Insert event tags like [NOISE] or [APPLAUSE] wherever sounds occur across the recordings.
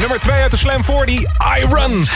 nummer 2 uit de Slam 40, I Run.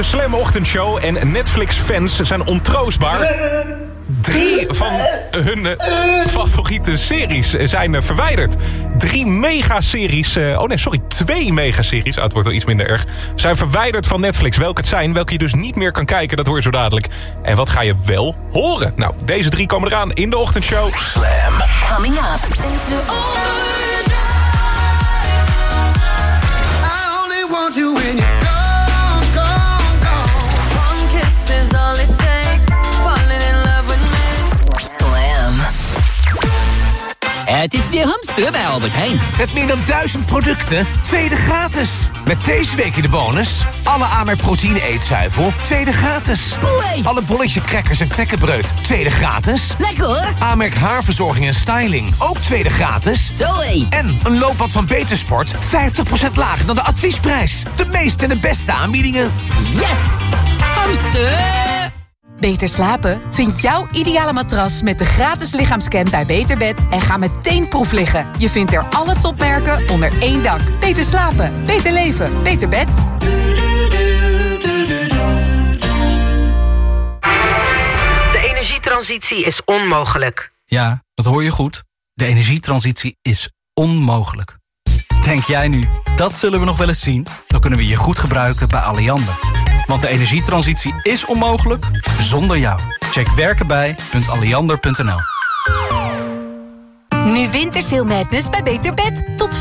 De Slam Ochtendshow. En Netflix-fans zijn ontroostbaar. Drie van hun eh, favoriete series zijn eh, verwijderd. Drie megaseries, eh, oh nee, sorry, twee megaseries, oh, het wordt wel iets minder erg, zijn verwijderd van Netflix. Welke het zijn, welke je dus niet meer kan kijken, dat hoor je zo dadelijk. En wat ga je wel horen? Nou, deze drie komen eraan in de ochtendshow. Coming up. I only want you when you're Het is weer hamsteren bij Albert Heijn. Met meer dan duizend producten, tweede gratis. Met deze week in de bonus... alle Amerk proteïne eetzuivel, tweede gratis. Boei. Alle bolletje crackers en knekkenbreud, tweede gratis. Lekker hoor. Amerk haarverzorging en styling, ook tweede gratis. Zoé. En een loopband van Betersport, 50% lager dan de adviesprijs. De meeste en de beste aanbiedingen. Yes! Hamster! Beter slapen? Vind jouw ideale matras met de gratis lichaamscan bij Beterbed en ga meteen proef liggen. Je vindt er alle topmerken onder één dak. Beter slapen, beter leven, beter bed. De energietransitie is onmogelijk. Ja, dat hoor je goed. De energietransitie is onmogelijk. Denk jij nu, dat zullen we nog wel eens zien? Dan kunnen we je goed gebruiken bij Alliander. Want de energietransitie is onmogelijk zonder jou. Check werkenbij.alliander.nl Nu Wintersail Madness bij Beter Bed. Tot 50%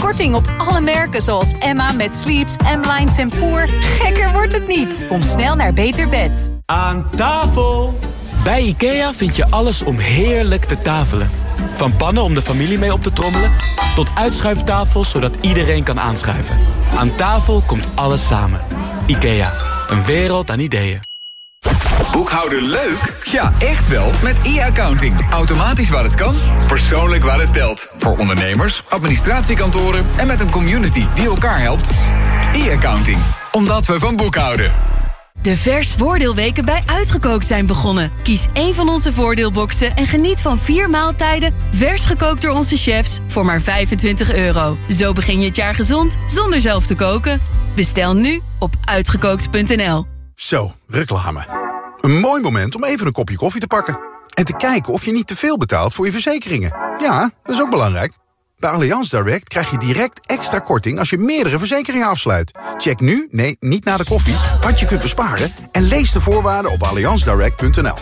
korting op alle merken zoals Emma met Sleeps, M-Line Tempoor. Gekker wordt het niet. Kom snel naar Beter Bed. Aan tafel! Bij IKEA vind je alles om heerlijk te tafelen. Van pannen om de familie mee op te trommelen... tot uitschuiftafels zodat iedereen kan aanschuiven. Aan tafel komt alles samen. IKEA, een wereld aan ideeën. Boekhouden leuk? Ja, echt wel. Met e-accounting. Automatisch waar het kan, persoonlijk waar het telt. Voor ondernemers, administratiekantoren en met een community die elkaar helpt. E-accounting. Omdat we van boekhouden. De vers voordeelweken bij Uitgekookt zijn begonnen. Kies één van onze voordeelboxen en geniet van vier maaltijden... vers gekookt door onze chefs voor maar 25 euro. Zo begin je het jaar gezond zonder zelf te koken. Bestel nu op uitgekookt.nl. Zo, reclame. Een mooi moment om even een kopje koffie te pakken. En te kijken of je niet te veel betaalt voor je verzekeringen. Ja, dat is ook belangrijk. Bij Allianz Direct krijg je direct extra korting als je meerdere verzekeringen afsluit. Check nu, nee, niet na de koffie, wat je kunt besparen... en lees de voorwaarden op allianzdirect.nl.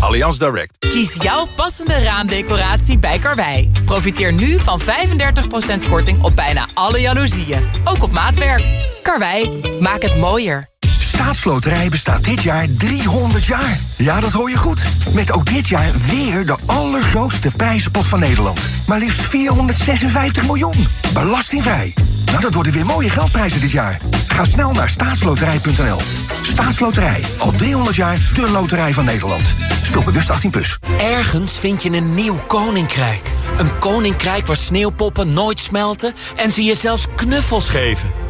Allianz Direct. Kies jouw passende raamdecoratie bij Karwei. Profiteer nu van 35% korting op bijna alle jaloezieën. Ook op maatwerk. Karwei, maak het mooier. Staatsloterij bestaat dit jaar 300 jaar. Ja, dat hoor je goed. Met ook dit jaar weer de allergrootste prijzenpot van Nederland. Maar liefst 456 miljoen. Belastingvrij. Nou, dat worden weer mooie geldprijzen dit jaar. Ga snel naar staatsloterij.nl. Staatsloterij. Al 300 jaar de loterij van Nederland. Speel bewust 18+. Plus. Ergens vind je een nieuw koninkrijk. Een koninkrijk waar sneeuwpoppen nooit smelten... en ze je zelfs knuffels geven.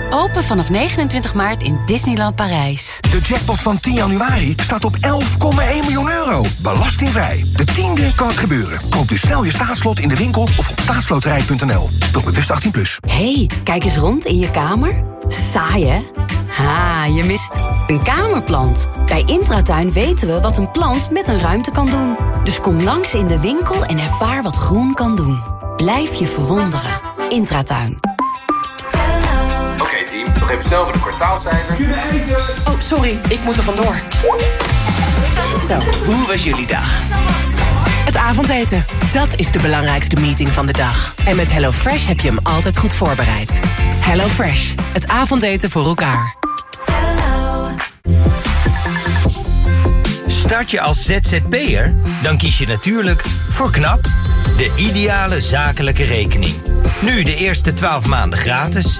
Open vanaf 29 maart in Disneyland Parijs. De jackpot van 10 januari staat op 11,1 miljoen euro. Belastingvrij. De tiende kan het gebeuren. Koop dus snel je staatslot in de winkel of op staatsloterij.nl. Speel bewust 18+. Plus. hey, kijk eens rond in je kamer. Saai, hè? Ha, je mist een kamerplant. Bij Intratuin weten we wat een plant met een ruimte kan doen. Dus kom langs in de winkel en ervaar wat groen kan doen. Blijf je verwonderen. Intratuin. Even snel voor de kwartaalcijfers. Oh, sorry, ik moet er vandoor. Zo, hoe was jullie dag? Het avondeten, dat is de belangrijkste meeting van de dag. En met HelloFresh heb je hem altijd goed voorbereid. HelloFresh, het avondeten voor elkaar. Start je als ZZP'er? Dan kies je natuurlijk voor KNAP, de ideale zakelijke rekening. Nu de eerste 12 maanden gratis.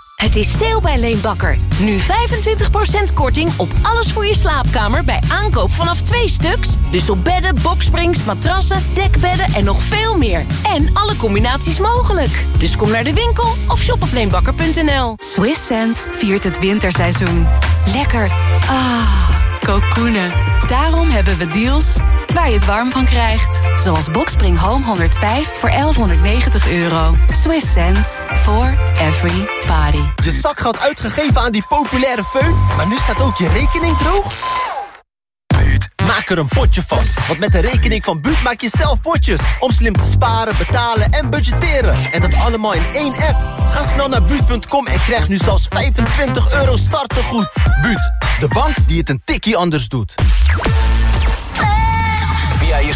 Het is sale bij Leenbakker. Nu 25% korting op alles voor je slaapkamer bij aankoop vanaf twee stuks. Dus op bedden, boksprings, matrassen, dekbedden en nog veel meer. En alle combinaties mogelijk. Dus kom naar de winkel of shop op leenbakker.nl. Swiss Sense viert het winterseizoen. Lekker. Ah, kokoenen. Daarom hebben we deals waar je het warm van krijgt. Zoals Boxspring Home 105 voor 1190 euro. Swiss sense for every body. Je zakgeld uitgegeven aan die populaire föhn, maar nu staat ook je rekening droog? Maak er een potje van, want met de rekening van Buut maak je zelf potjes. Om slim te sparen, betalen en budgetteren. En dat allemaal in één app. Ga snel naar Buut.com en krijg nu zelfs 25 euro startegoed. Buut, de bank die het een tikkie anders doet.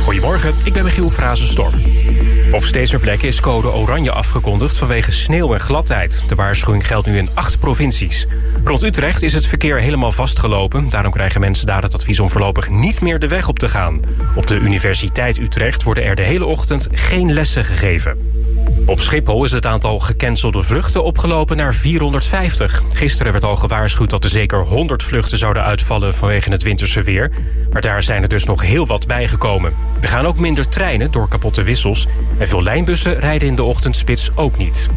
Goedemorgen, ik ben Michiel Frazenstorm. Op steeds meer plekken is code oranje afgekondigd vanwege sneeuw en gladheid. De waarschuwing geldt nu in acht provincies. Rond Utrecht is het verkeer helemaal vastgelopen. Daarom krijgen mensen daar het advies om voorlopig niet meer de weg op te gaan. Op de Universiteit Utrecht worden er de hele ochtend geen lessen gegeven. Op Schiphol is het aantal gecancelde vluchten opgelopen naar 450. Gisteren werd al gewaarschuwd dat er zeker 100 vluchten zouden uitvallen vanwege het winterse weer. Maar daar zijn er dus nog heel wat bijgekomen. Er gaan ook minder treinen door kapotte wissels. En veel lijnbussen rijden in de ochtendspits ook niet.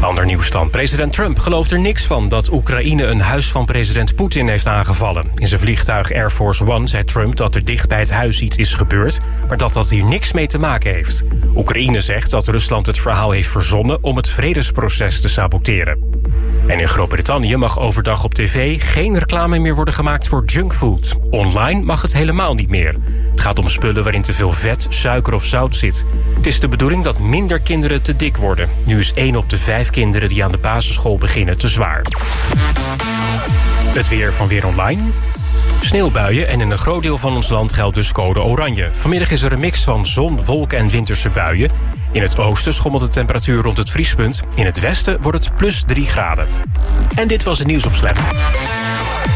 Ander nieuws dan. President Trump gelooft er niks van dat Oekraïne een huis van president Poetin heeft aangevallen. In zijn vliegtuig Air Force One zei Trump dat er dicht bij het huis iets is gebeurd, maar dat dat hier niks mee te maken heeft. Oekraïne zegt dat Rusland het verhaal heeft verzonnen om het vredesproces te saboteren. En in Groot-Brittannië mag overdag op tv geen reclame meer worden gemaakt voor junkfood. Online mag het helemaal niet meer. Het gaat om spullen waarin te veel vet, suiker of zout zit. Het is de bedoeling dat minder kinderen te dik worden. Nu is 1 op de 5 kinderen die aan de basisschool beginnen te zwaar. Het weer van Weer Online. Sneeuwbuien en in een groot deel van ons land geldt dus code oranje. Vanmiddag is er een mix van zon, wolken en winterse buien. In het oosten schommelt de temperatuur rond het vriespunt. In het westen wordt het plus 3 graden. En dit was het nieuws op Slam.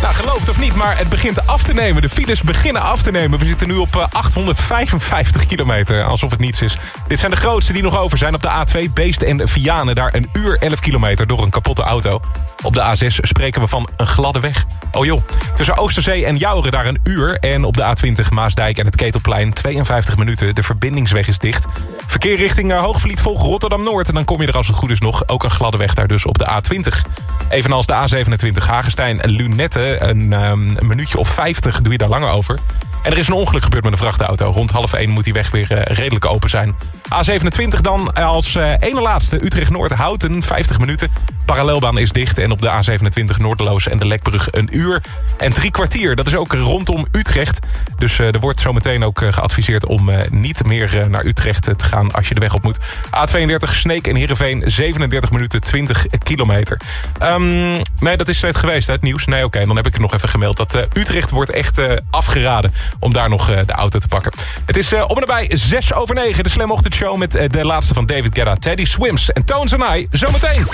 Nou, geloof het of niet, maar het begint af te nemen. De files beginnen af te nemen. We zitten nu op eh, 855 kilometer, alsof het niets is. Dit zijn de grootste die nog over zijn op de A2. Beest en Vianen, daar een uur 11 kilometer door een kapotte auto. Op de A6 spreken we van een gladde weg. Oh joh, tussen Oosterzee en Jouren daar een uur. En op de A20 Maasdijk en het Ketelplein 52 minuten. De verbindingsweg is dicht. Verkeer richting eh, Hoogvliet volgt Rotterdam-Noord. En dan kom je er als het goed is nog ook een gladde weg daar dus op de A20. Evenals de A27 Hagestein en Lunette. Een, ehm, een minuutje of 50 doe je daar langer over. En er is een ongeluk gebeurd met een vrachtauto. Rond half 1 moet die weg weer eh, redelijk open zijn. A27 dan als eh, ene laatste Utrecht-Noord Houten, 50 minuten. Parallelbaan is dicht en op de A27 Noordeloos en de Lekbrug een uur. En drie kwartier, dat is ook rondom Utrecht. Dus eh, er wordt zometeen ook eh, geadviseerd om eh, niet meer eh, naar Utrecht eh, te gaan als je de weg op moet. A32 Sneek en Heerenveen, 37 minuten 20 kilometer. Ehm, nee, dat is het geweest, het nieuws. Nee, oké, dan heb ik er nog even gemeld. Dat eh, Utrecht wordt echt eh, afgeraden om daar nog eh, de auto te pakken. Het is eh, op en nabij 6 over 9, de Slam Show met eh, de laatste van David Guetta, Teddy Swims en Tones and I. Zometeen.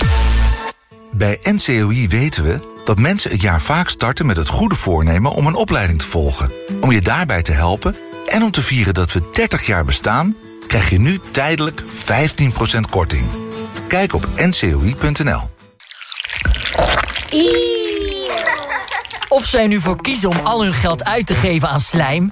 Bij NCOI weten we dat mensen het jaar vaak starten met het goede voornemen om een opleiding te volgen. Om je daarbij te helpen en om te vieren dat we 30 jaar bestaan, krijg je nu tijdelijk 15% korting. Kijk op ncoi.nl. Of zij nu voor kiezen om al hun geld uit te geven aan slijm...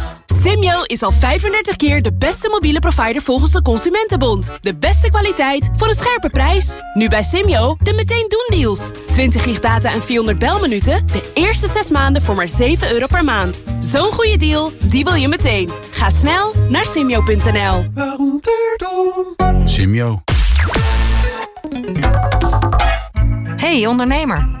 Simyo is al 35 keer de beste mobiele provider volgens de Consumentenbond. De beste kwaliteit voor een scherpe prijs. Nu bij Simyo de meteen doen deals. 20 gig data en 400 belminuten. De eerste 6 maanden voor maar 7 euro per maand. Zo'n goede deal, die wil je meteen. Ga snel naar simyo.nl. Simyo. Hey ondernemer,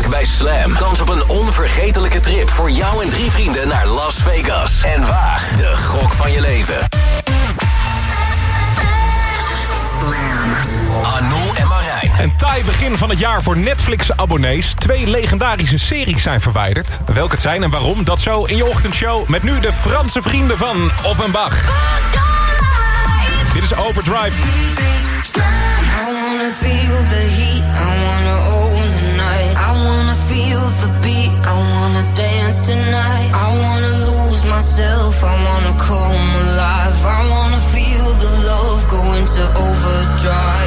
Maak bij Slam kans op een onvergetelijke trip voor jou en drie vrienden naar Las Vegas. En waag de gok van je leven. Anou en Marijn. Een taai begin van het jaar voor Netflix-abonnees. Twee legendarische series zijn verwijderd. Welke het zijn en waarom, dat zo in je ochtendshow... met nu de Franse vrienden van Offenbach. Dit is Overdrive. I wanna feel the heat, I wanna the beat, I wanna dance tonight. I wanna lose myself, I wanna come alive. I wanna feel the love go into overdrive.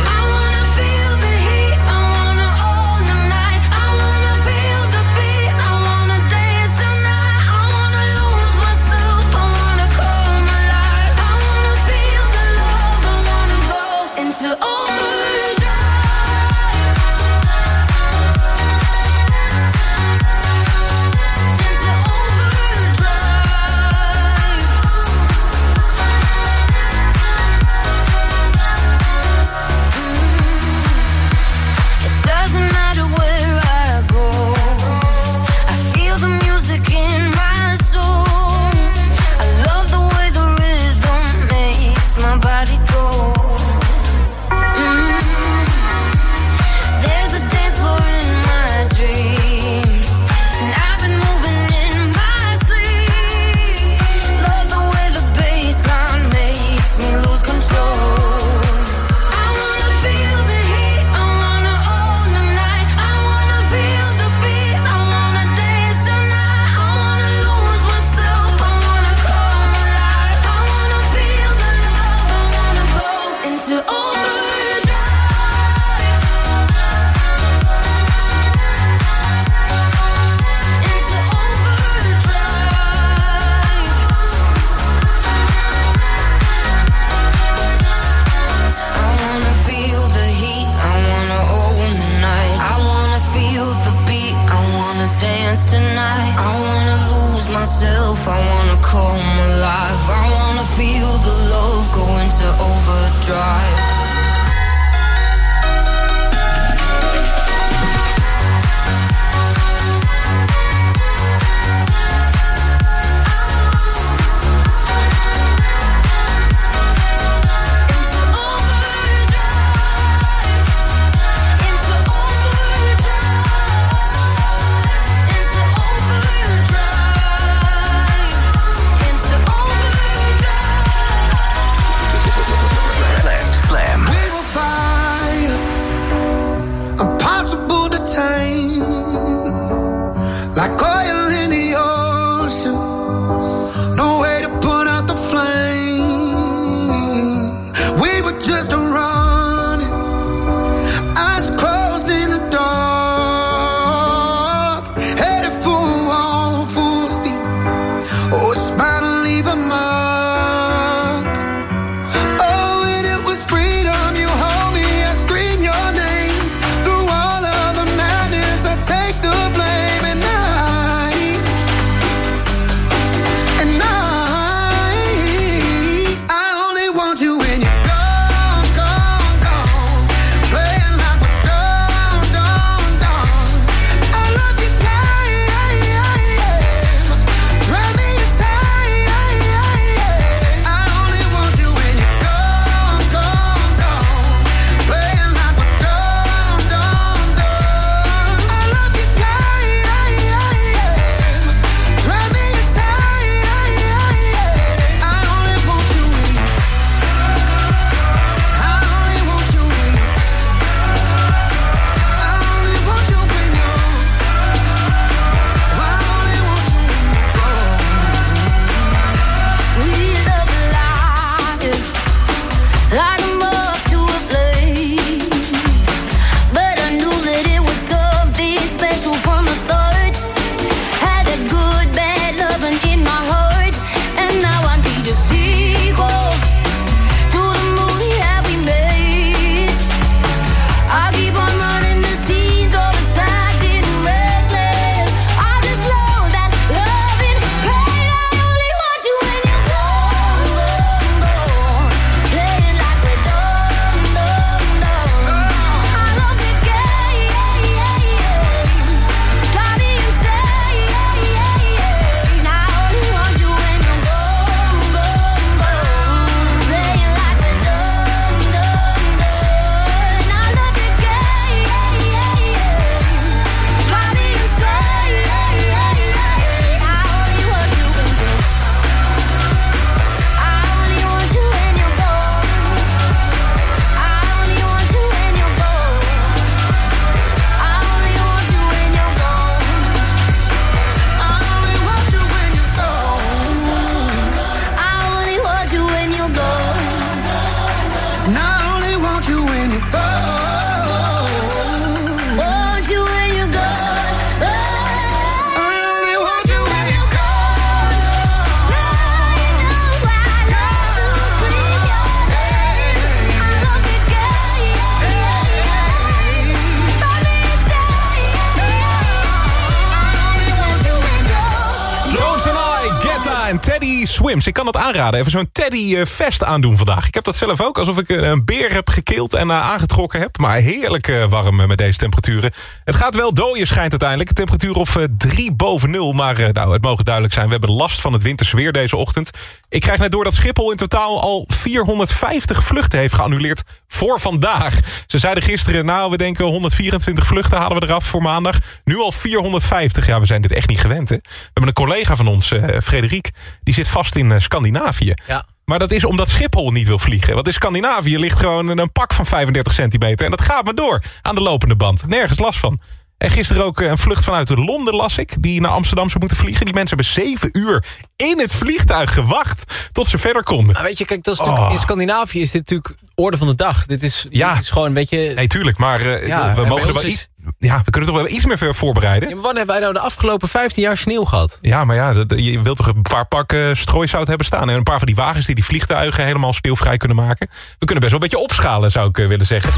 Ik kan het aanraden, even zo'n Teddy eh, vest aandoen vandaag. Ik heb dat zelf ook, alsof ik een beer heb gekild en eh, aangetrokken heb. Maar heerlijk eh, warm met deze temperaturen. Het gaat wel dooien schijnt uiteindelijk. Een temperatuur of drie boven nul. Maar nou, het mogen duidelijk zijn, we hebben last van het winterse weer deze ochtend. Ik krijg net door dat Schiphol in totaal al 450 vluchten heeft geannuleerd voor vandaag. Ze zeiden gisteren, nou we denken 124 vluchten halen we eraf voor maandag. Nu al 450, ja we zijn dit echt niet gewend hè. We hebben een collega van ons, Frederik, die zit vast in eh, Scandinavië. Ja. Maar dat is omdat Schiphol niet wil vliegen. Want in Scandinavië ligt gewoon een pak van 35 centimeter. En dat gaat maar door aan de lopende band. Nergens last van. En gisteren ook eh, een vlucht vanuit Londen las ik... die naar Amsterdam zou moeten vliegen. Die mensen hebben zeven uur in het vliegtuig gewacht... tot ze verder konden. Maar weet je, kijk, dat is natuurlijk, Oh. in Scandinavië is dit natuurlijk orde van de dag. Dit is, Ja. dit is gewoon een beetje... Nee, tuurlijk, maar eh, Ja, we en mogen er wel iets, Ja, we kunnen toch wel iets meer voor- voorbereiden? Ja, maar wanneer hebben wij nou de afgelopen 15 jaar sneeuw gehad? Ja, maar ja, dat- je wilt toch een paar pakken strooisout hebben staan. En een paar van die wagens die die vliegtuigen helemaal sneeuwvrij kunnen maken. We kunnen best wel een beetje opschalen, zou ik eh, willen zeggen.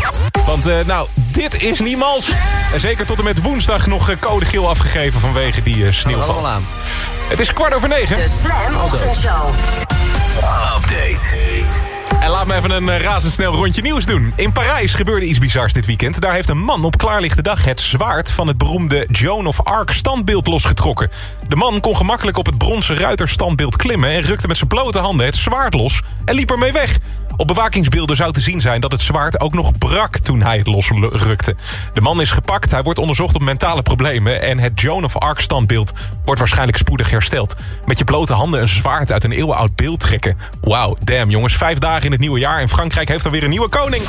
Want eh, nou, dit is niemals. En zeker tot en met woensdag nog eh, code geel afgegeven vanwege die eh, sneeuwval. allemaal aan. Het is kwart over negen. De Slam Ochtendshow. Update. En laat me even een eh, razendsnel rondje nieuws doen. In Parijs gebeurde iets bizars dit weekend. Daar heeft een man op klaarlichte dag het zwaard van het beroemde Joan of Arc standbeeld losgetrokken. De man kon gemakkelijk op het bronzen ruiterstandbeeld klimmen... en rukte met zijn blote handen het zwaard los en liep ermee weg. Op bewakingsbeelden zou te zien zijn dat het zwaard ook nog brak toen hij het losrukte. De man is gepakt, hij wordt onderzocht op mentale problemen... en het Joan of Arc standbeeld wordt waarschijnlijk spoedig hersteld. Met je blote handen een zwaard uit een eeuwenoud beeld trekken. Wauw, damn jongens, vijf dagen in het nieuwe jaar... en Frankrijk heeft alweer een nieuwe koning.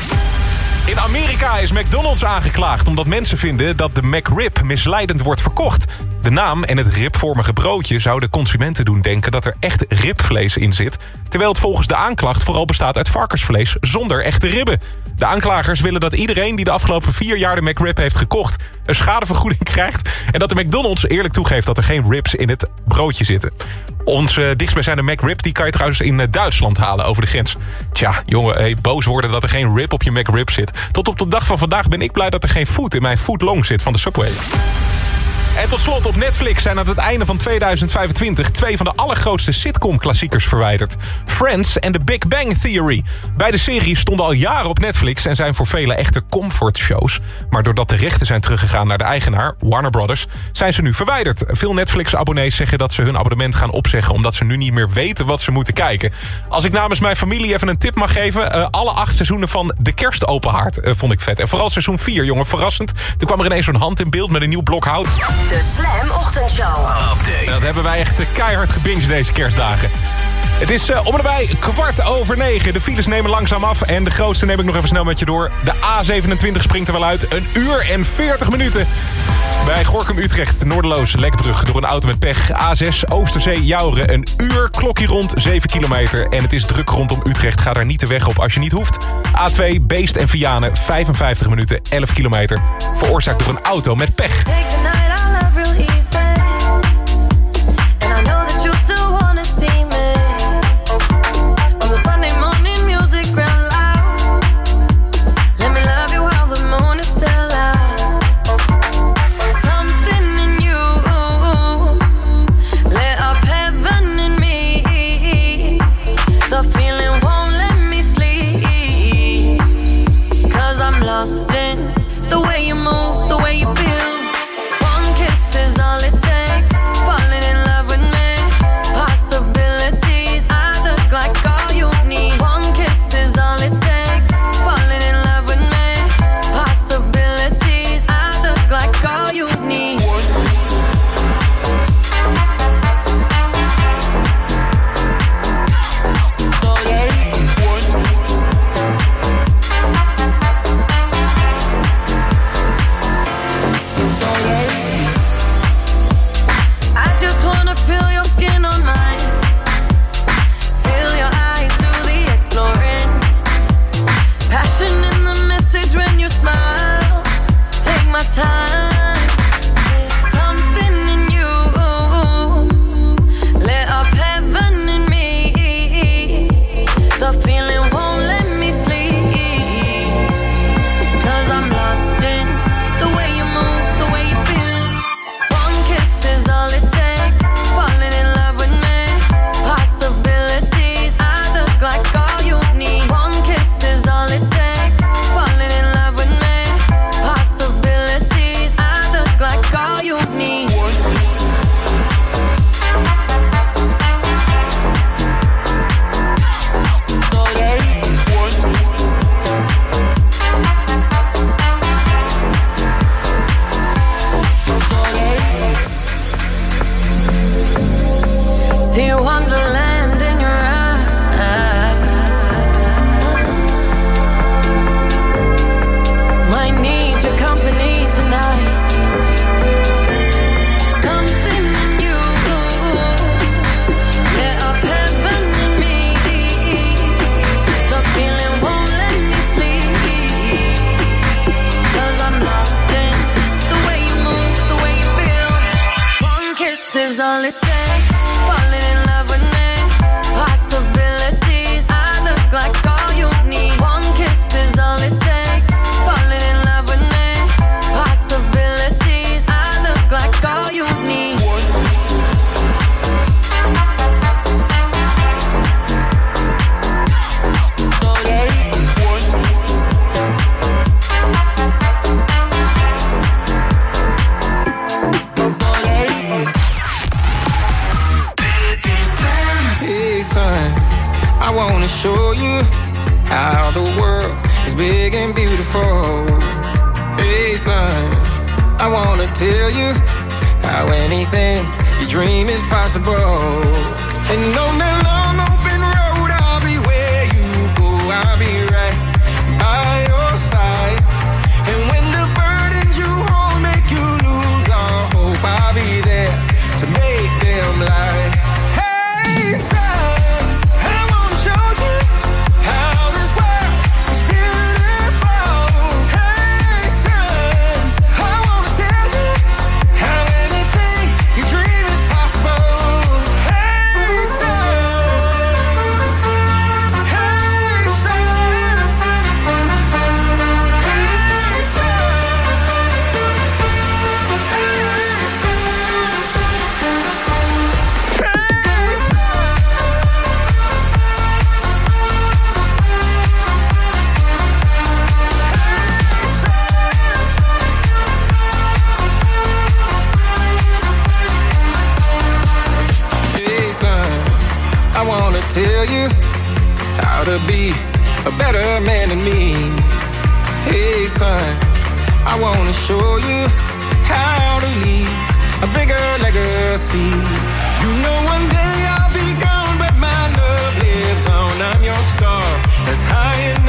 In Amerika is McDonald's aangeklaagd omdat mensen vinden dat de McRib misleidend wordt verkocht. De naam en het ribvormige broodje zouden consumenten doen denken dat er echt ribvlees in zit, terwijl het volgens de aanklacht vooral bestaat uit varkensvlees zonder echte ribben. De aanklagers willen dat iedereen die de afgelopen vier jaar de McRib heeft gekocht een schadevergoeding [LAUGHS] krijgt en dat de McDonald's eerlijk toegeeft dat er geen ribs in het broodje zitten. Onze dichtstbijzijnde McRib die kan je trouwens in eh, Duitsland halen over de grens. Tja, jongen, boos worden dat er geen rib op je McRib zit. Tot op de dag van vandaag ben ik blij dat er geen food in mijn footlong zit van de Subway. En tot slot op Netflix zijn aan het einde van 2025... twee van de allergrootste sitcom-klassiekers verwijderd. Friends en The Big Bang Theory. Beide series stonden al jaren op Netflix... en zijn voor velen echte comfortshows. Maar doordat de rechten zijn teruggegaan naar de eigenaar, Warner Brothers... zijn ze nu verwijderd. Veel Netflix-abonnees zeggen dat ze hun abonnement gaan opzeggen... omdat ze nu niet meer weten wat ze moeten kijken. Als ik namens mijn familie even een tip mag geven... eh, alle acht seizoenen van De Kerstopenhaard eh, vond ik vet. En vooral seizoen 4, jongen, verrassend. Toen kwam er ineens zo'n hand in beeld met een nieuw blok hout. De Slam Ochtendshow. En dat hebben wij echt eh, keihard gebinged deze kerstdagen. Het is eh, om en bij kwart over negen. De files nemen langzaam af. En de grootste neem ik nog even snel met je door. De A27 springt er wel uit. Een uur en 40 minuten. Bij Gorkum Utrecht, Noorderloos, Lekbrug door een auto met pech. A6 Oosterzee, Jouren, een uur. Klokje rond, 7 kilometer. En het is druk rondom Utrecht. Ga daar niet de weg op als je niet hoeft. A2 Beest en Vianen, 55 minuten, 11 kilometer. Veroorzaakt door een auto met pech. tell you how anything you dream is possible. And on that long tell you how to be a better man than me. Hey, son, I wanna show you how to leave a bigger legacy. You know, one day I'll be gone, but my love lives on. I'm your star, as high and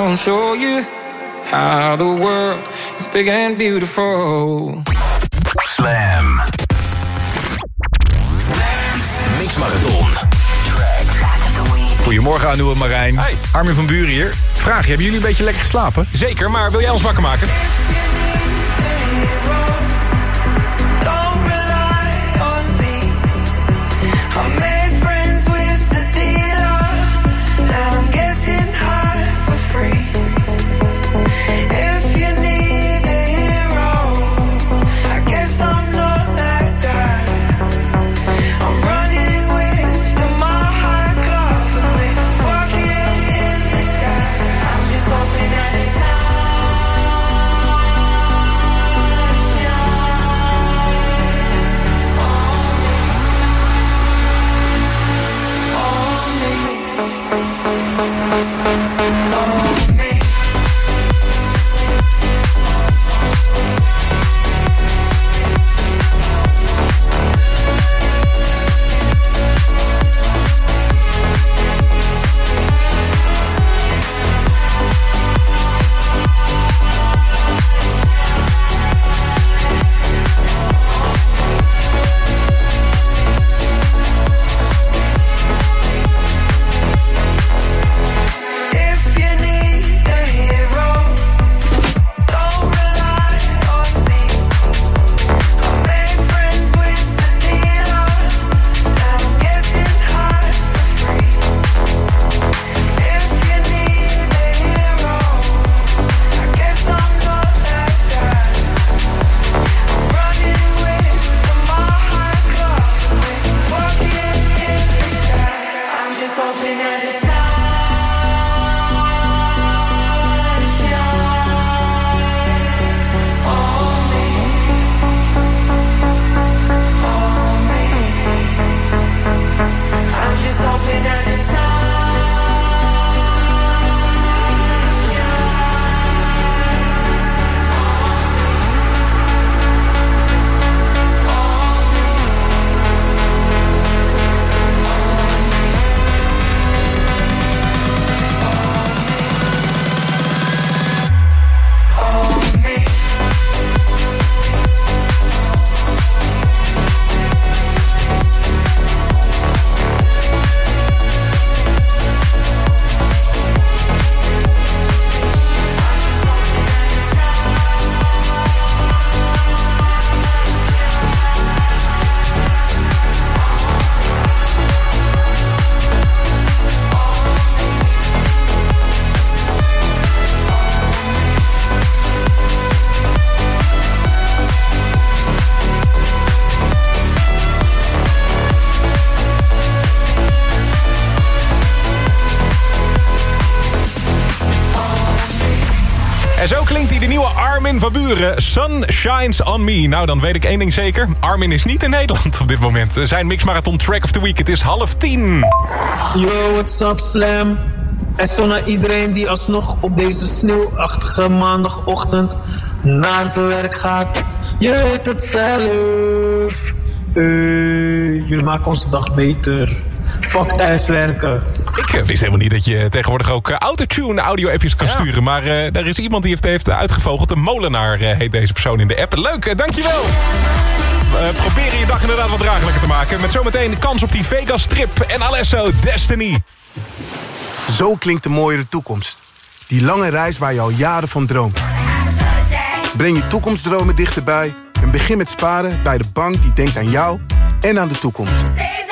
I'll show you how the world is big and beautiful. Slam. Goedemorgen, aan Marijn. Hi. Armin van Buren hier. Vraag, hebben jullie een beetje lekker geslapen? Zeker, maar wil jij ons wakker maken? Van Buren. Sun shines on me. Nou, dan weet ik één ding zeker. Armin is niet in Nederland op dit moment. Zijn mixmarathon track of the week. Het is half tien. Yo, what's up Slam? En zo naar iedereen die alsnog op deze sneeuwachtige maandagochtend naar zijn werk gaat. Je weet het zelf. Hey, jullie maken onze dag beter. Fuck thuiswerken. Ik eh, wist helemaal niet dat je tegenwoordig ook eh, autotune audio-appjes kan sturen. Maar eh er is iemand die heeft, heeft uitgevogeld. Een molenaar eh, heet deze persoon in de app. Leuk, eh, dankjewel. We proberen je dag inderdaad wat draaglijker te maken. Met zometeen kans op die Vegas-trip en Alesso Destiny. Zo klinkt de mooiere toekomst. Die lange reis waar je al jaren van droomt. Breng je toekomstdromen dichterbij en begin met sparen bij de bank die denkt aan jou en aan de toekomst.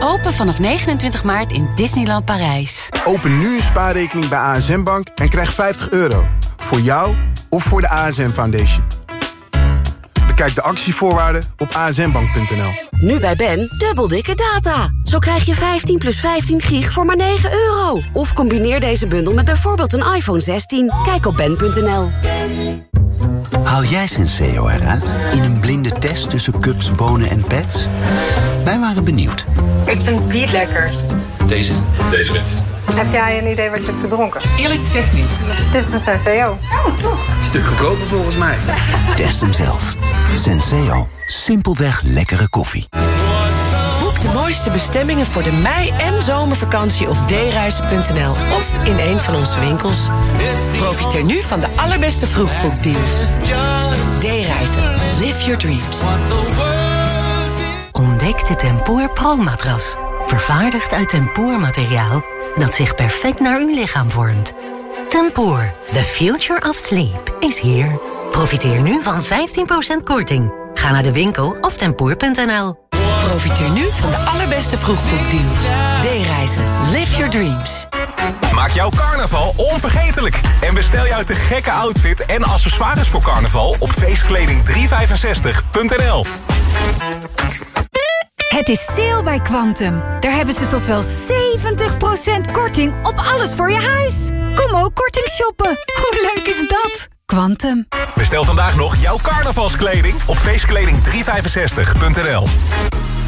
Open vanaf 29 maart in Disneyland Parijs. Open nu een spaarrekening bij ASM Bank en krijg 50 euro. Voor jou of voor de ASM Foundation. Bekijk de actievoorwaarden op asmbank.nl. Nu bij Ben, dubbel dikke data. Zo krijg je 15 plus 15 gig voor maar 9 euro. Of combineer deze bundel met bijvoorbeeld een iPhone 16. Kijk op ben.nl. Haal jij Senseo eruit in een blinde test tussen cups, bonen en pets? Wij waren benieuwd. Ik vind die het lekkerst. Deze? Deze wit. Heb jij een idee wat je hebt gedronken? Eerlijk gezegd niet. Dit is een Senseo. Oh, toch? Stuk goedkoper volgens mij. Test hem zelf. Senseo. Simpelweg lekkere koffie. De mooiste bestemmingen voor de mei- en zomervakantie op dereizen.nl of in een van onze winkels. Profiteer nu van de allerbeste vroegboekdeals. D-reizen. Live your dreams. Ontdek de Tempoor Pro-matras. Vervaardigd uit tempoormateriaal dat zich perfect naar uw lichaam vormt. Tempoor, the future of sleep, is here. Profiteer nu van 15% korting. Ga naar de winkel of tempoor.nl. Profiteer nu van de allerbeste vroegboekdeals. D-reizen. Live your dreams. Maak jouw carnaval onvergetelijk. En bestel jouw te gekke outfit en accessoires voor carnaval op feestkleding365.nl. Het is sale bij Quantum. Daar hebben ze tot wel 70% korting op alles voor je huis. Kom ook korting shoppen. Hoe leuk is dat? Quantum. Bestel vandaag nog jouw carnavalskleding op feestkleding365.nl.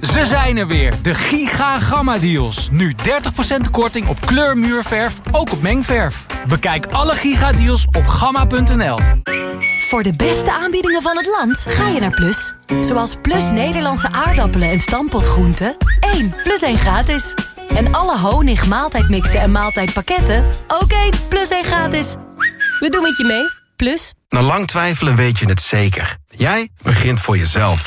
Ze zijn er weer, de Giga Gamma Deals. Nu 30% korting op kleurmuurverf, ook op mengverf. Bekijk alle Giga Deals op gamma.nl. Voor de beste aanbiedingen van het land ga je naar Plus. Zoals Plus Nederlandse aardappelen en stampotgroenten. 1 plus 1 gratis. En alle honig, maaltijdmixen en maaltijdpakketten. Ook 1 plus 1 gratis. We doen het je mee. Plus. Na lang twijfelen weet je het zeker. Jij begint voor jezelf.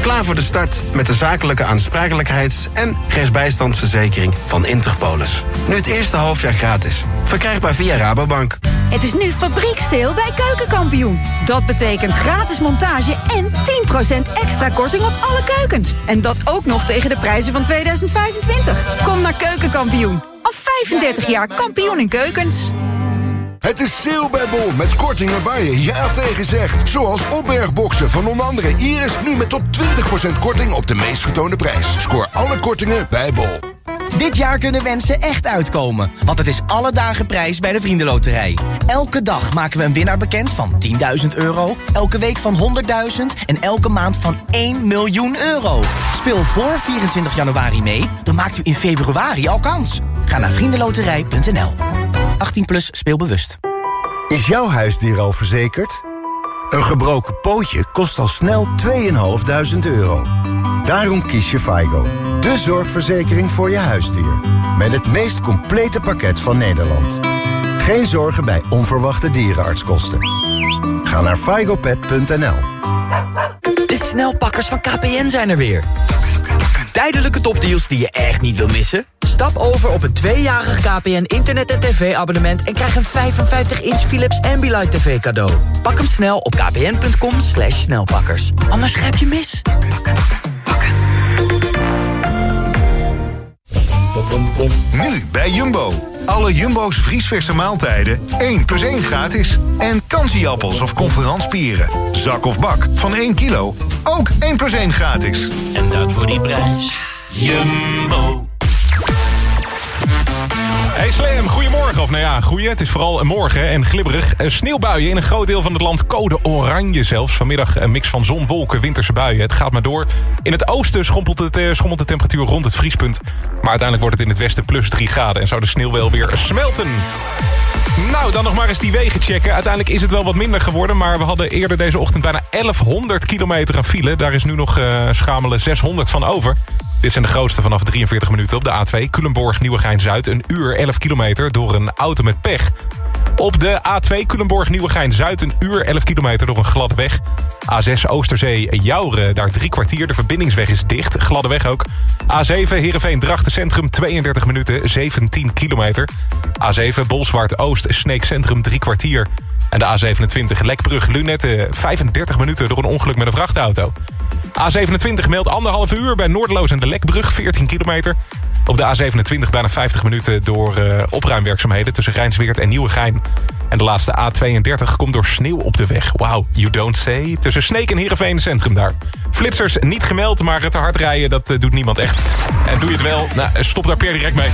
Klaar voor de start met de zakelijke aansprakelijkheids- en rechtsbijstandsverzekering van Interpolis. Nu het eerste halfjaar gratis. Verkrijgbaar via Rabobank. Het is nu fabrieksteel bij Keukenkampioen. Dat betekent gratis montage en 10% extra korting op alle keukens. En dat ook nog tegen de prijzen van 2025. Kom naar Keukenkampioen. Al 35 jaar kampioen in keukens. Het is sale bij Bol met kortingen waar je ja tegen zegt. Zoals opbergboxen van onder andere Iris nu met tot 20% korting op de meest getoonde prijs. Scoor alle kortingen bij Bol. Dit jaar kunnen wensen echt uitkomen, want het is alle dagen prijs bij de Vriendenloterij. Elke dag maken we een winnaar bekend van 10.000 euro, elke week van 100.000 en elke maand van 1 miljoen euro. Speel voor 24 januari mee, dan maakt u in februari al kans. Ga naar vriendenloterij.nl. 18 plus speelbewust. Is jouw huisdier al verzekerd? Een gebroken pootje kost al snel 2.500 euro. Daarom kies je FIGO, de zorgverzekering voor je huisdier. Met het meest complete pakket van Nederland. Geen zorgen bij onverwachte dierenartskosten. Ga naar figopet.nl. De snelpakkers van KPN zijn er weer. Tijdelijke topdeals die je echt niet wil missen? Stap over op een tweejarig KPN internet- en tv-abonnement... en krijg een 55-inch Philips Ambilight TV cadeau. Pak hem snel op kpn.com slash snelpakkers. Anders grijp je mis. Nu bij Jumbo. Alle Jumbo's vriesverse maaltijden 1 plus 1 gratis. En kansieappels of conferanspieren. Zak of bak van 1 kilo. Ook 1 plus 1 gratis. En dat voor die prijs. Jumbo. Hey Slam, goedemorgen. Of nou ja, goeie. Het is vooral morgen en glibberig. Eh, Sneeuwbuien in een groot deel van het land. Code oranje zelfs. Vanmiddag een mix van zon, wolken, winterse buien. Het gaat maar door. In het oosten schommelt, eh, schommelt de temperatuur rond het vriespunt. Maar uiteindelijk wordt het in het westen plus 3 graden. En zou de sneeuw wel weer smelten. Nou, dan nog maar eens die wegen checken. Uiteindelijk is het wel wat minder geworden... maar we hadden eerder deze ochtend bijna 1100 kilometer aan file. Daar is nu nog uh, schamele 600 van over. Dit zijn de grootste vanaf 43 minuten op de A2. Culemborg, Nieuwegein-Zuid. Een uur 11 kilometer door een auto met pech. Op de A2 Culemborg, Nieuwegein-Zuid. Een uur 11 kilometer door een gladde weg. A6 Oosterzee, Jouren. Daar drie kwartier. De verbindingsweg is dicht. Gladde weg ook. A7 Heerenveen, Drachten Centrum. 32 minuten, 17 kilometer. A7 Bolsward Oost, Sneek Centrum. Drie kwartier. En de A27 Lekbrug Lunette 35 minuten door een ongeluk met een vrachtauto. A27 meldt anderhalf uur bij Noordeloos en de Lekbrug 14 kilometer. Op de A27 bijna 50 minuten door uh, opruimwerkzaamheden tussen Rijnsweert en Nieuwegein. En de laatste A32 komt door sneeuw op de weg. Wauw, you don't say. Tussen Sneek en Heerenveen centrum daar. Flitsers niet gemeld, maar te hard rijden, dat uh, doet niemand echt. En doe je het wel, nou, stop daar per direct mee.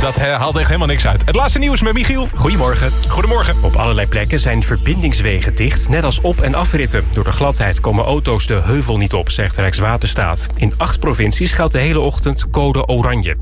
Dat haalt echt helemaal niks uit. Het laatste nieuws met Michiel. Goedemorgen. Goedemorgen. Op allerlei plekken zijn verbindingswegen dicht, net als op- en afritten. Door de gladheid komen auto's de heuvel niet op, zegt Rijkswaterstaat. In acht provincies geldt de hele ochtend code oranje.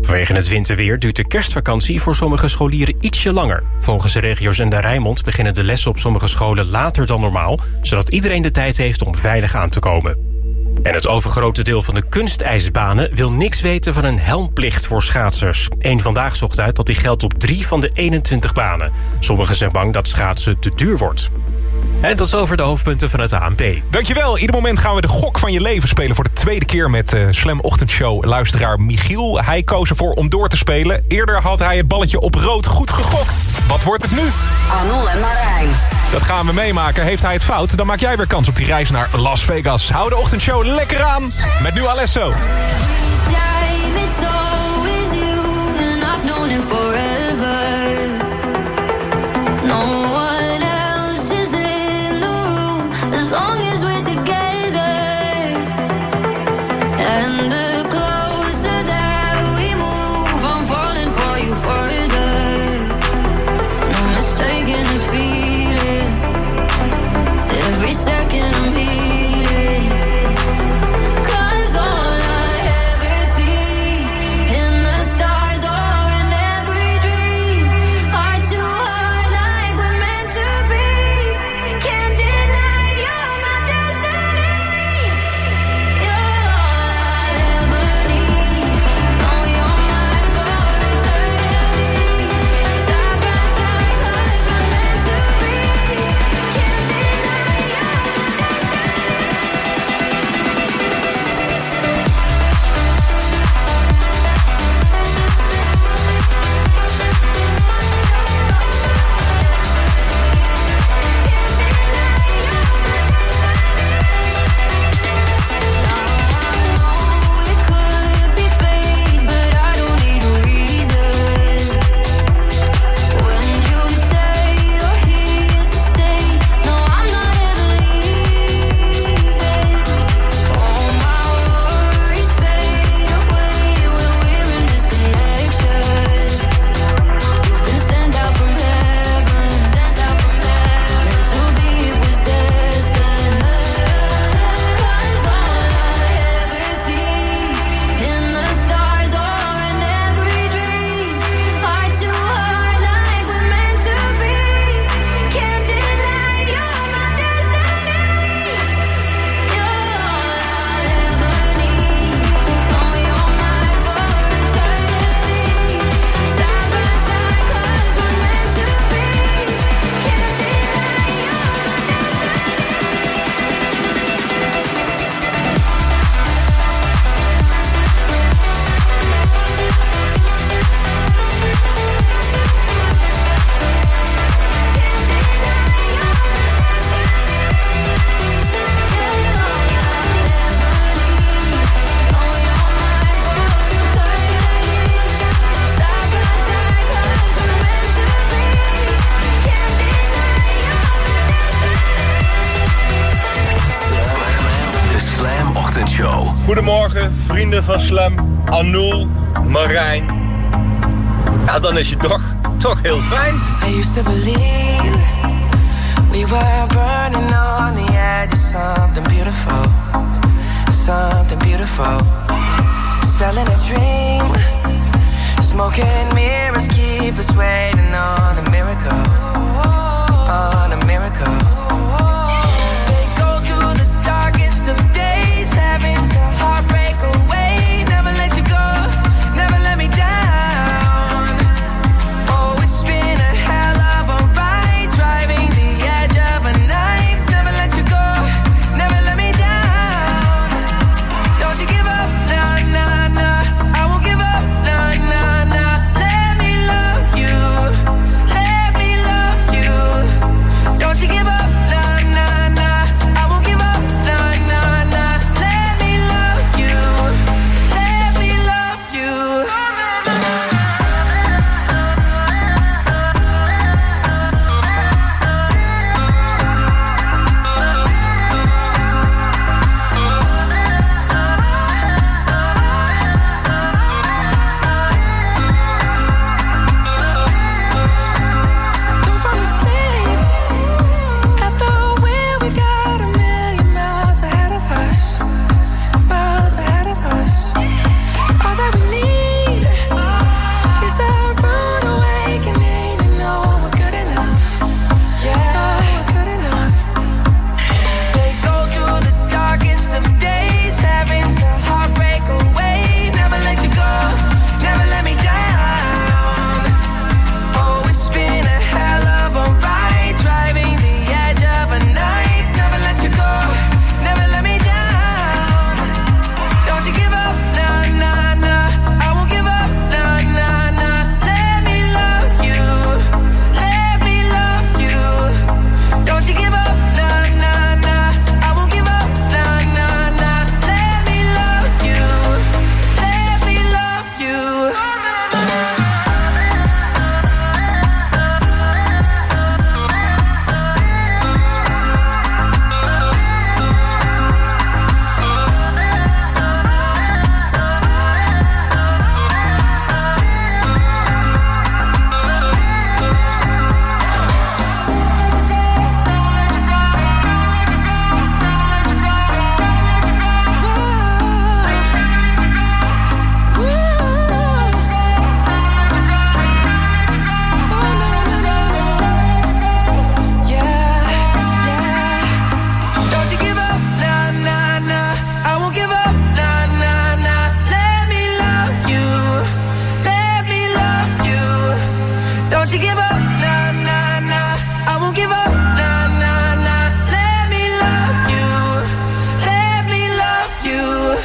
Vanwege het winterweer duurt de kerstvakantie voor sommige scholieren ietsje langer. Volgens de regio's en de Rijnmond beginnen de lessen op sommige scholen later dan normaal... zodat iedereen de tijd heeft om veilig aan te komen. En het overgrote deel van de kunstijsbanen wil niks weten van een helmplicht voor schaatsers. Eén vandaag zocht uit dat die geldt op drie van de 21 banen. Sommigen zijn bang dat schaatsen te duur wordt. En tot zover de hoofdpunten van het ANP. Dankjewel. Ieder moment gaan we de gok van je leven spelen... voor de tweede keer met uh, Slam Ochtendshow luisteraar Michiel. Hij koos ervoor om door te spelen. Eerder had hij het balletje op rood goed gegokt. Wat wordt het nu? Arnold en Marijn. Dat gaan we meemaken. Heeft hij het fout, dan maak jij weer kans op die reis naar Las Vegas. Hou de ochtendshow lekker aan met nu Alesso. Van Slam, Anul, Marijn. Ja, dan is je toch, toch heel fijn. I used to believe we were burning on the edge of something beautiful. Something beautiful. Selling a dream. Smoking mirrors keep us waiting on a miracle. On a miracle.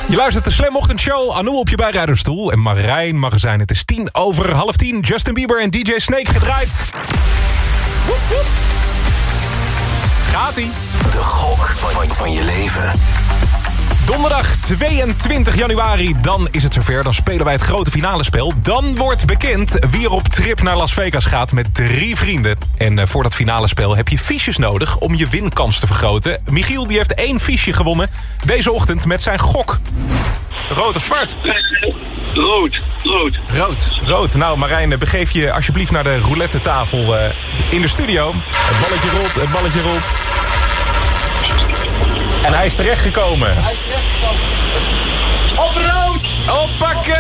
Je luistert de Slam Ochtend Show. Anouk op je bijrijderstoel. En Marijn Magazijn. Het is tien over half tien. Justin Bieber en DJ Snake gedraaid. Woep, woep. Gaat-ie. De gok van, van je leven. Donderdag 22 januari, dan is het zover. Dan spelen wij het grote finale spel. Dan wordt bekend wie er op trip naar Las Vegas gaat met drie vrienden. En eh, voor dat finale spel heb je fiches nodig om je winkans te vergroten. Michiel die heeft één fiche gewonnen deze ochtend met zijn gok. Rood of zwart? Rood, rood. Rood. Rood. Nou Marijn, eh, begeef je alsjeblieft naar de roulette tafel eh, in de studio. Het balletje rolt, het balletje rolt. En hij is terechtgekomen. Op rood! Hoppakee!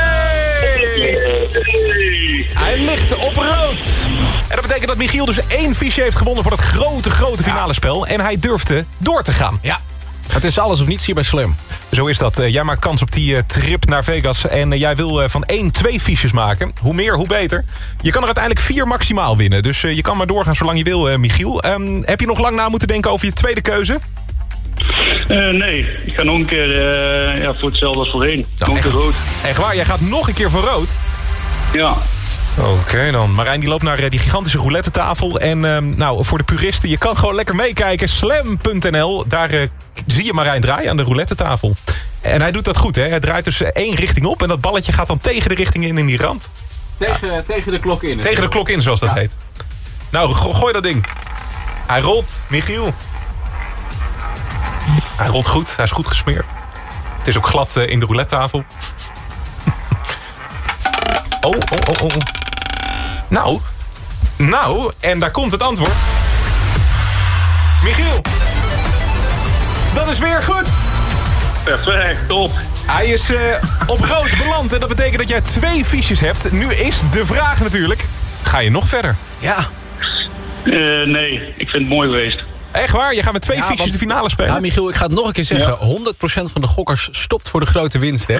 Hij ligt op rood. En dat betekent dat Michiel dus één fiche heeft gewonnen... voor het grote, grote finale spel. En hij durfde door te gaan. Ja. Het is alles of niets hier bij Slam. Zo is dat. Eh, Jij maakt kans op die eh, trip naar Vegas. En eh, jij wil van één twee fiches maken. Hoe meer, hoe beter. Je kan er uiteindelijk vier maximaal winnen. Dus eh, je kan maar doorgaan zolang je wil, eh, Michiel. Ehm, heb je nog lang na moeten denken over je tweede keuze? Eh, nee, ik ga nog een keer eh, ja, voor hetzelfde als voorheen. nog een keer rood. Echt waar? Jij gaat nog een keer voor rood? Ja. Oké dan. Marijn die loopt naar eh, die gigantische roulette tafel. En ehm, nou, voor de puristen, je kan gewoon lekker meekijken. Slam.nl, daar zie je Marijn draaien aan de roulette tafel. En hij doet dat goed, hè? Hij draait dus één richting op... en dat balletje gaat dan tegen de richting in in die rand. Tegen, tegen de klok in. Tegen de klok in, zoals dat heet. Nou, go- gooi dat ding. Hij rolt, Michiel. Hij rolt goed, hij is goed gesmeerd. Het is ook glad eh, in de roulette tafel. [LAUGHS] oh, oh, oh, oh. Nou, nou, en daar komt het antwoord. Michiel. Dat is weer goed. Perfect, top. Hij is eh, op rood beland en dat betekent dat jij twee fiches hebt. Nu is de vraag natuurlijk, ga je nog verder? Ja. Eh, nee, ik vind het mooi geweest. Echt waar? Je gaat met twee Ja, fiches want- de finale spelen? Ja, Michiel, ik ga het nog een keer zeggen. 100% van de gokkers stopt voor de grote winst, hè? [LAUGHS]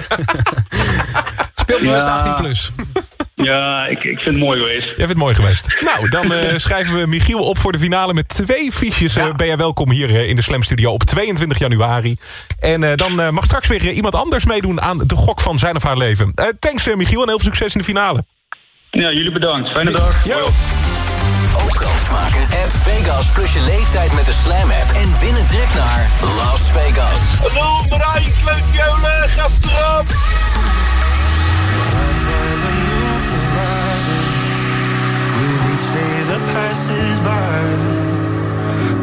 Speelbewust Ja. 18 plus. Ja, ik, ik vind het mooi geweest. Jij vindt het mooi geweest. Nou, dan eh, [LAUGHS] schrijven we Michiel op voor de finale met twee fiches. Eh, ben jij welkom hier eh, in de Slam Studio op 22 januari. En eh, dan eh, mag straks weer iemand anders meedoen aan de gok van zijn of haar leven. Eh, thanks Michiel en heel veel succes in de finale. Ja, jullie bedankt. Fijne dag. Kans maken? App Vegas plus je leeftijd met de Slam app. En win een trip naar Las Vegas. Hallo, Marijn, Kleutjolen, gast erop! Day that passes by,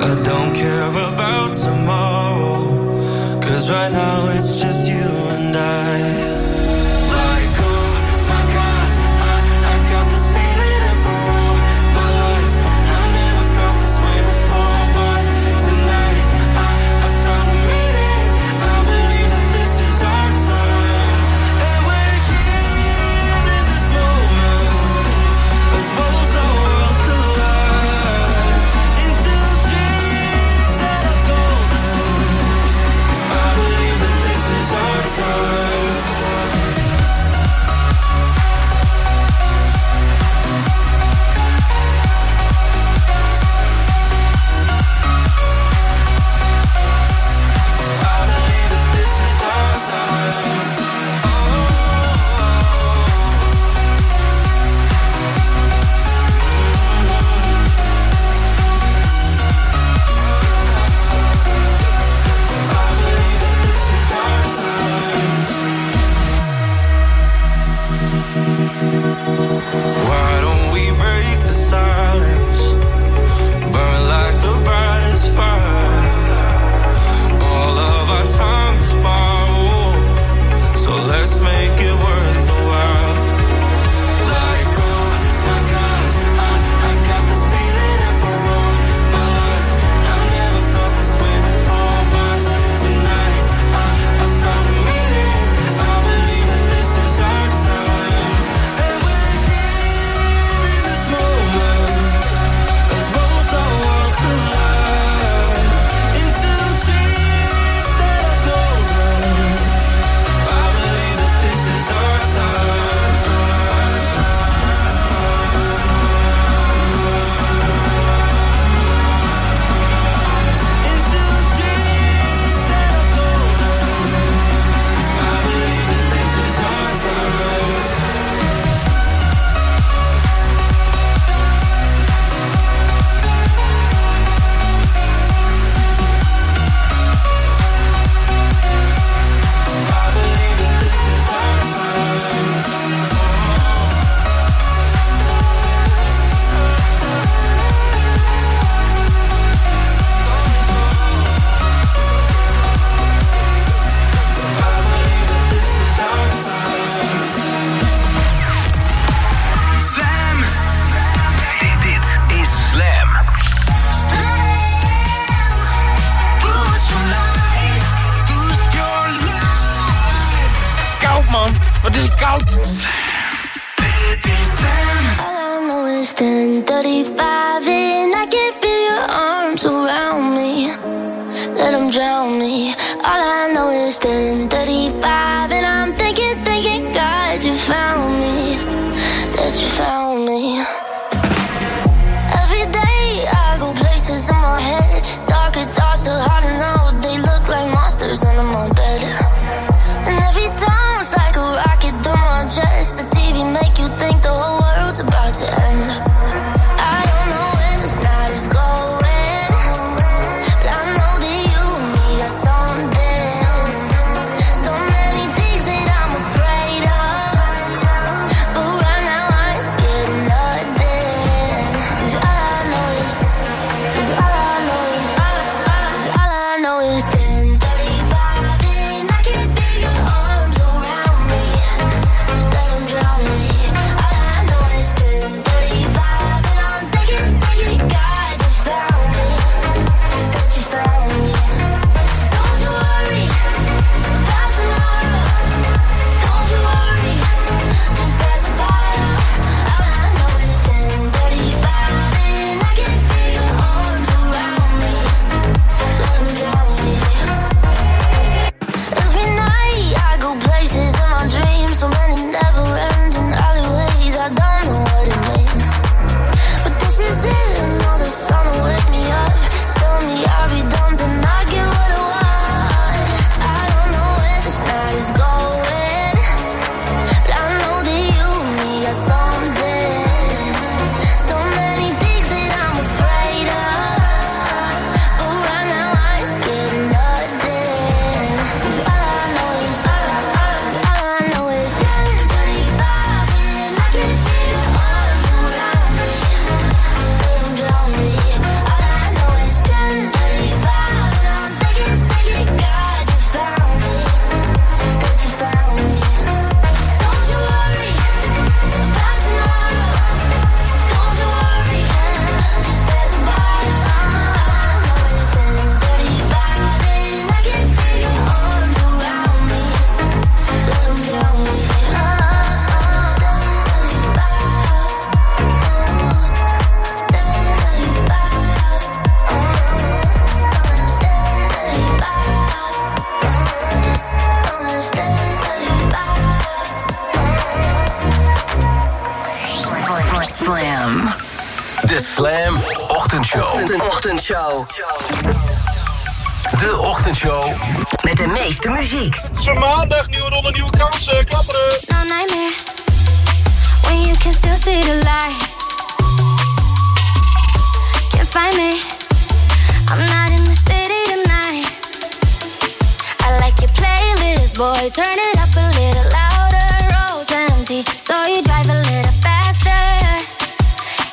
I don't care about tomorrow. Cause right now it's just you and I.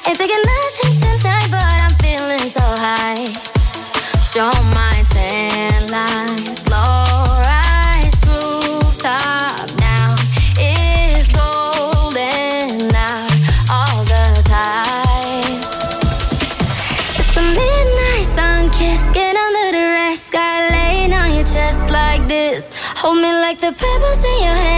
Nothing tonight, but I'm feeling so high. Show my tan rise rooftop now golden all the time. It's the midnight sun kiss, get under the laying on your chest like this. Hold me like the pebbles in your hand,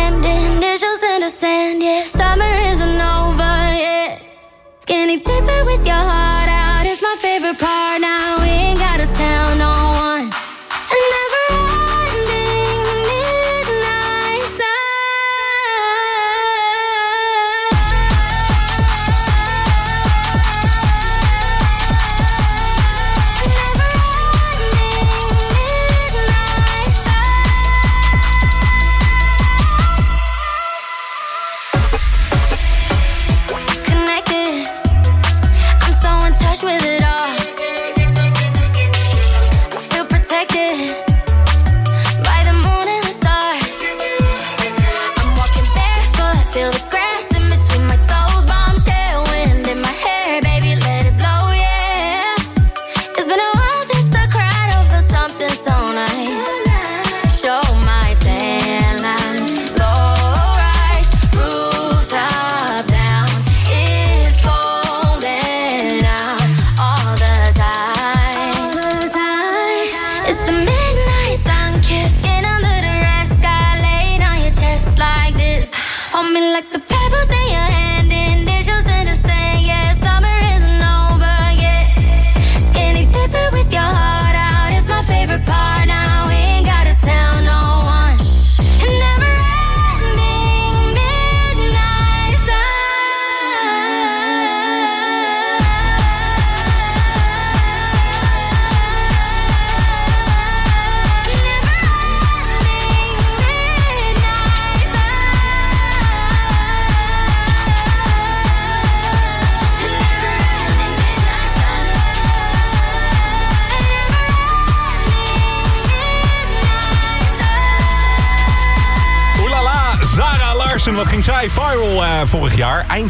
favorite part. Now we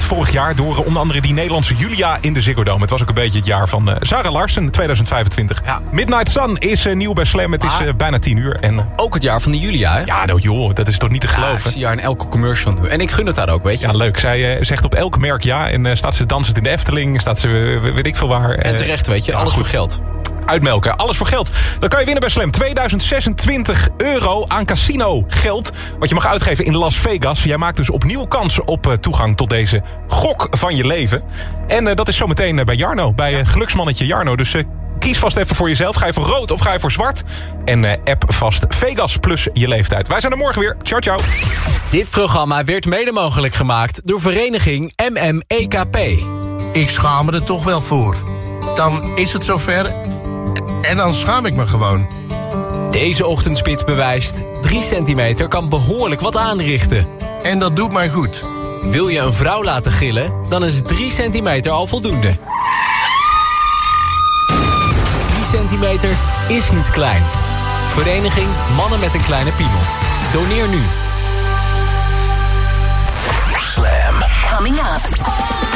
vorig jaar? Eind vorig jaar door onder andere die Nederlandse Julia in de Ziggo Dome. Het was ook een beetje het jaar van eh Zara Larsen, 2025. Midnight Sun is eh, nieuw bij Slam, het is eh, bijna 10 uur. En, Ook het jaar van de Julia, hè? ja, nou, joh, dat is toch niet te geloven? ik zie haar in elke commercial nu. En ik gun het haar ook, weet je. Ja, leuk. Zij zegt op elk merk ja. En staat ze dansend in de Efteling. Staat ze weet ik veel waar. En terecht, weet je. ja, alles goed. voor geld. Uitmelken. Alles voor geld. Dan kan je winnen bij Slam. 2026 euro aan casino geld. Wat je mag uitgeven in Las Vegas. Jij maakt dus opnieuw kans op eh, toegang tot deze gok van je leven. En eh, dat is zometeen eh, bij Jarno. Bij geluksmannetje Jarno. Dus kies vast even voor jezelf. Ga je voor rood of ga je voor zwart? En eh, app vast Vegas plus je leeftijd. Wij zijn er morgen weer. Ciao, ciao. Dit programma werd mede mogelijk gemaakt door vereniging MMEKP. Ik schaam me er toch wel voor. Dan is het zover en dan schaam ik me gewoon. Deze ochtendspits bewijst... 3 centimeter kan behoorlijk wat aanrichten. En dat doet mij goed. Wil je een vrouw laten gillen, dan is 3 centimeter al voldoende. 3 centimeter is niet klein. Vereniging Mannen met een kleine piemel. Doneer nu. Slam. Coming up.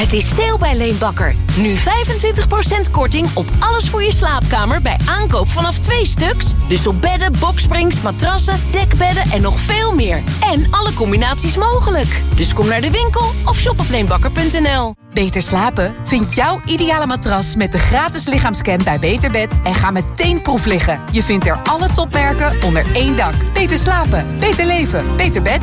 Het is sale bij Leenbakker. Nu 25% korting op alles voor je slaapkamer bij aankoop vanaf twee stuks. Dus op bedden, boksprings, matrassen, dekbedden en nog veel meer. En alle combinaties mogelijk. Dus kom naar de winkel of shop op leenbakker.nl. Beter slapen? Vind jouw ideale matras met de gratis lichaamscan bij Beterbed en ga meteen proef liggen. Je vindt er alle topmerken onder één dak. Beter slapen, beter leven, beter bed.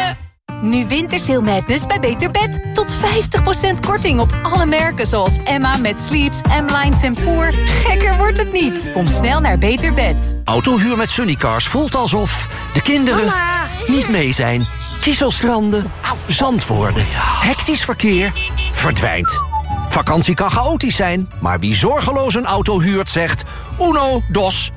Nu Wintersail Madness bij Beter Bed. Tot 50% korting op alle merken zoals Emma met Sleeps, M-Line Tempoor. Gekker wordt het niet. Kom snel naar Beter Bed. Autohuur met Sunnycars voelt alsof de kinderen niet mee zijn. Kieselstranden, zand worden, hectisch verkeer, verdwijnt. Vakantie kan chaotisch zijn, maar wie zorgeloos een auto huurt zegt... Uno, dos,